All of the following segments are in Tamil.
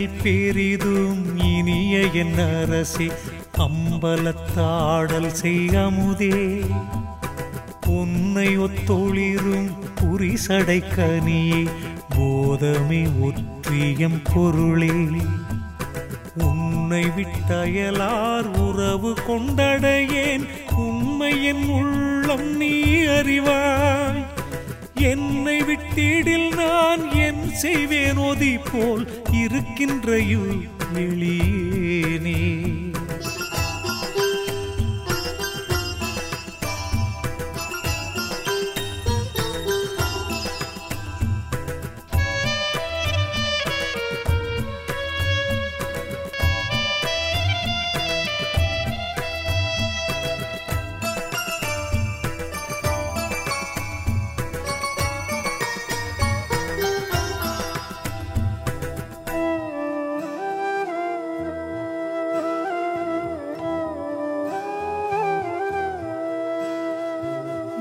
அன்னையில் பெரிதும் இனிய என் அரசே அம்பலத்தாடல் செய்யமுதே உன்னை ஒத்தொளிரும் புரிசடை கனியே போதமே ஒற்றியம் பொருளே. உன்னை விட்டயலார் உறவு கொண்டடையேன் உண்மையின் உள்ளம் நீ அறிவாய். என்னை விட்டிடில் நான் என் செய்வேன் ஒதி போல் இருக்கின்ற எளியேனே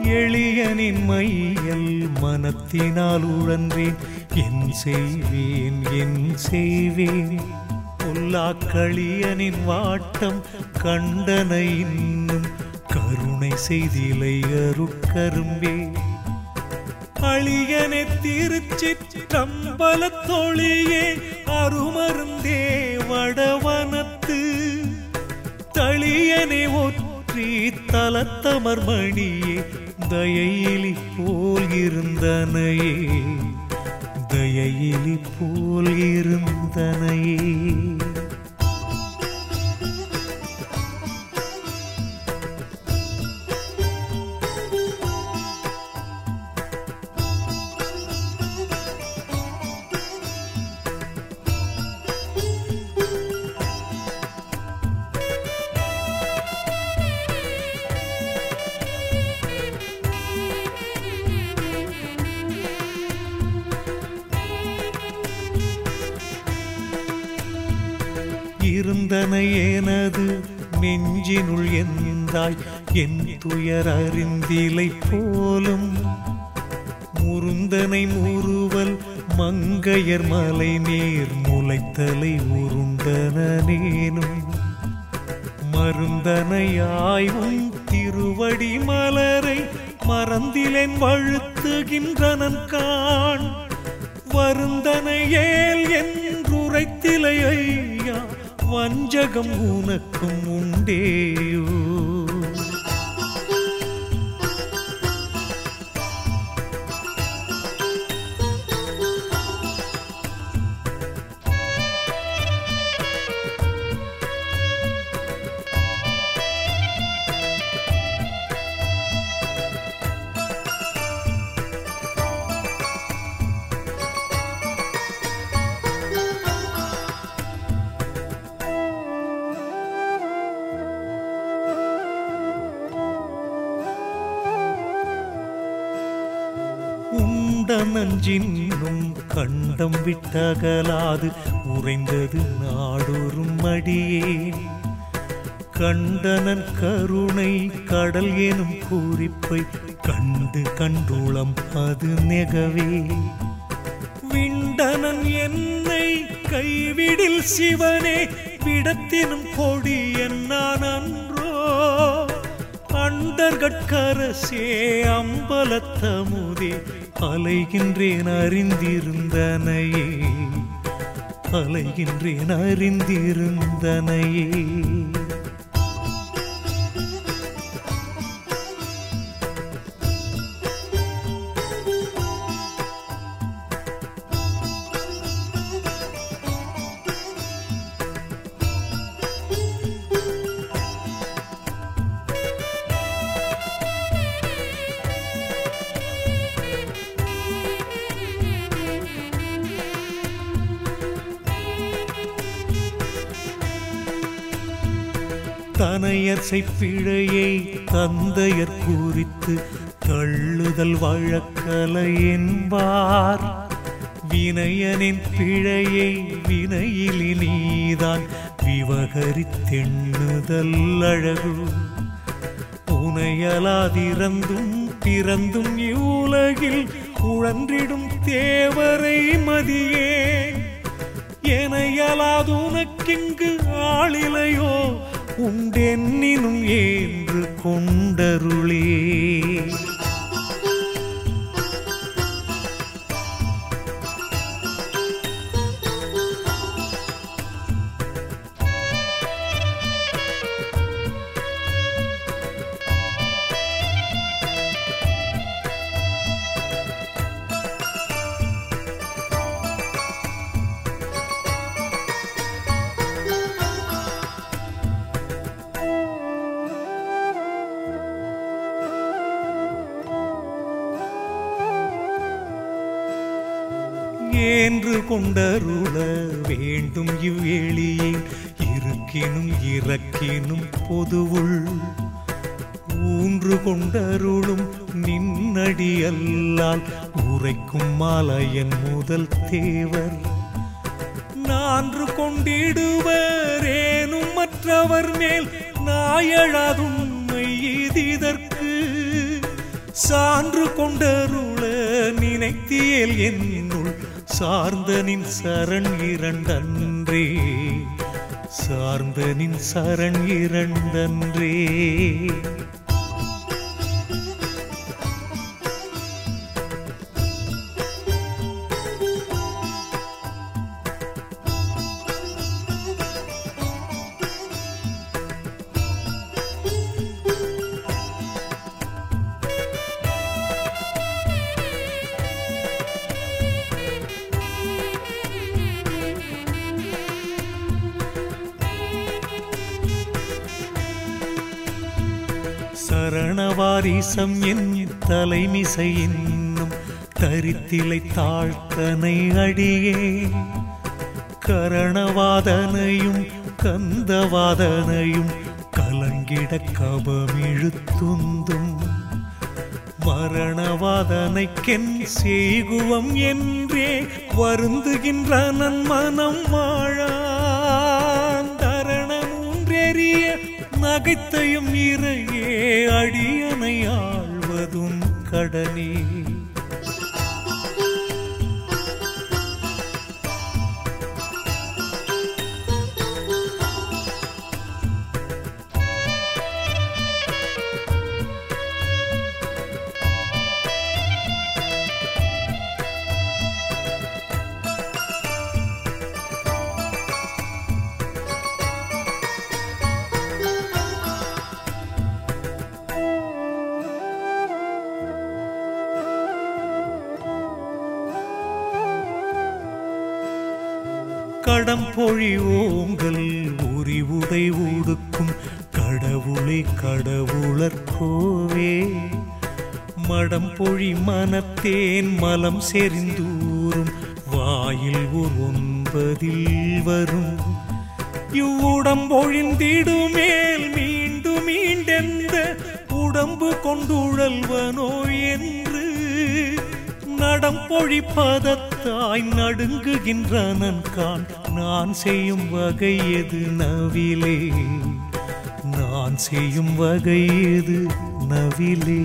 எளியனின் மையல் மனத்தினால் உழன்றேன். என் செய்வேன் என் செய்வேன். பொல்லாக்களியனின் வாட்டம் கண்டனை இன்னும். கருணை செய்திலை அருட்கரும்பே. அழியனே திருச்சிற்றம்பலத்தொழியே அருமருந்தே வடவனத்து. தளியனை ஒற்றி தலத்தமர் மணியே தயையிலி போல் இருந்தனையே. தயையிலி போல் இருந்தனையே. சிந்தனை எனது நெஞ்சினுள் எந்தாய்? என் துயர் அறிந்திலை போலும். முருந்தனை முறுவல் மங்கையர் மலை நீர் முளைத்தலை உருண்டனேனும் மருந்தனையாயும் திருவடி மலரை மறந்திலேன் வழுத்துகின்றனன் காண். வருந்தனையேல் என்றுரைத்திலை വഞ്ചകം ഉനക്കും ഉണ്ടേയോ நஞ்சின்னும் கண்டம் விட்டகலாது உறைந்தது நாடொரும் மடியே. கண்டனன் கருணை கடல் எனும் பூரிப்பை கண்டு கண்டுளம் அது நெகவே. விண்டனன் என்னை கைவிடில் சிவனே விடத்தினும் கொடி என்னான் அன்றோ. அண்டர்கட்கரசே அம்பலத்தமுதே அலைகின்றேன் அறிந்திருந்தனையே. அலைகின்றேன் அறிந்திருந்தனையே. தனையர் செய்பிழையை தந்தையர் குறித்து தள்ளுதல் வழக்கலை என்பார். வினயனின் பிழையை வினையிலி நீதான் விவகரித்தெண்ணுதல் அழகு. புனையலாதிறந்தும் பிறந்தும் இவ்வுலகில் உழன்றிடும் தேவரை மதியே. உனையலாதுனக்கிங்கு ஆளிலையோ உண்டென்னினும் ஏன்று கொண்டருளே. என்று கொண்டருள வேண்டும் இவ்வேளியே. இருக்கினும் இறக்கினும் பொதுவுள் ஊன்று கொண்டருளும் நின்னடியல்லால் உரைக்கும் மாலையன் முதல் தேவர். நான்று கொண்டிடுவரேனும் மற்றவர் மேல் நாயழாதுண்மை இதற்கு சான்று கொண்டருள நினைத்தியல் என்னுள் சார்ந்தனின் சரண் இரண்டன்றே. சார்ந்தனின் சரண் இரண்டன்றே. சரணவாரிசம் என் தலைமிசை இன்னும் தரித்திலை தாழ்த்தனை அடியே. கரணவாதனையும் கந்தவாதனையும் கலங்கிட கபமிழுத்துந்தும். மரணவாதனைக்கென் செய்குவம் என்றே வருந்துகின்ற நன் மனம் நன்மனம் வாழாந்தரணமூன்றெறிய நகைத்தையும் இறை அடியனை ஆழ்வதும் கடனே. கடம் கடம்பொழி உரி உடை ஊடுக்கும் கடவுளை கடவுளர் கோவே. மடம்பொழி மனத்தேன் மலம் செறிந்தூரும் வாயில் ஒரு ஒன்பதில் வரும். இவ்வுடம்பொழிந்திடுமேல் மீண்டும் மீண்டெந்த உடம்பு கொண்டுழல்வனோ என் நடம் பொழிப்பதத்தாய் நடுங்குகின்றனன் கான் நான் செய்யும் வகை எது நவிலே? நான் செய்யும் வகை எது நவிலே?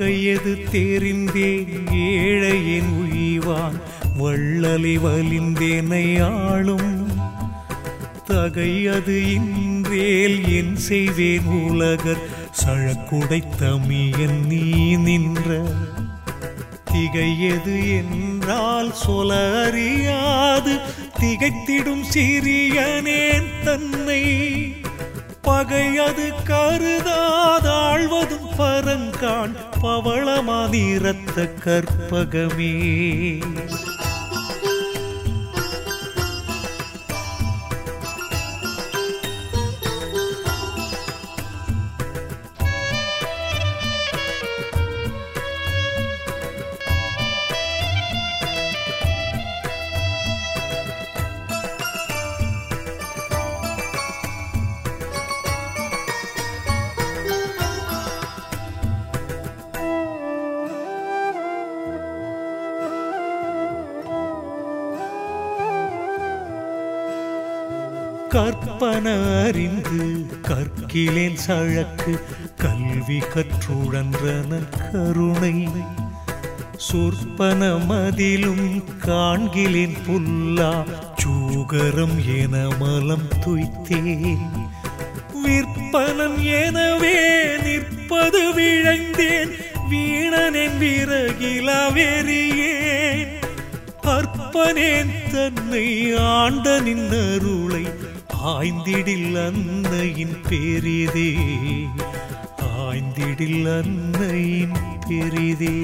கையது தெரிந்தேன் ஏழையின் உய்வான் வள்ளலை வலிந்தேனை ஆளும் தகையது இன்றேல் என் செய்வேன் உலகர் சழக்குடை தமியன் நீ நின்ற. திகையது என்றால் சொல அறியாது திகைத்திடும் சிறியனேன் தன்னை. பகையது கரு பரங்கான் பவளமாதிரத்த கற்பகமே. கற்பன அறிந்து கற்கிலேன் சழக்கு கல்வி கற்றுழன்றன கருணை. சொற்பன மதிலும் காண்கிலேன் புல்லா சூகரம் என மலம் துய்த்தேன். விற்பனன் எனவே நிற்பது விழைந்தேன். வீணனின் விறகிலா வெறியேன். அற்பனேன் தன்னை ஆண்டனின் அருளை ஆய்ந்திடில் அன்னையின் பெரிதே ஆய்ந்திடில் அன்னையின் பெரிதே.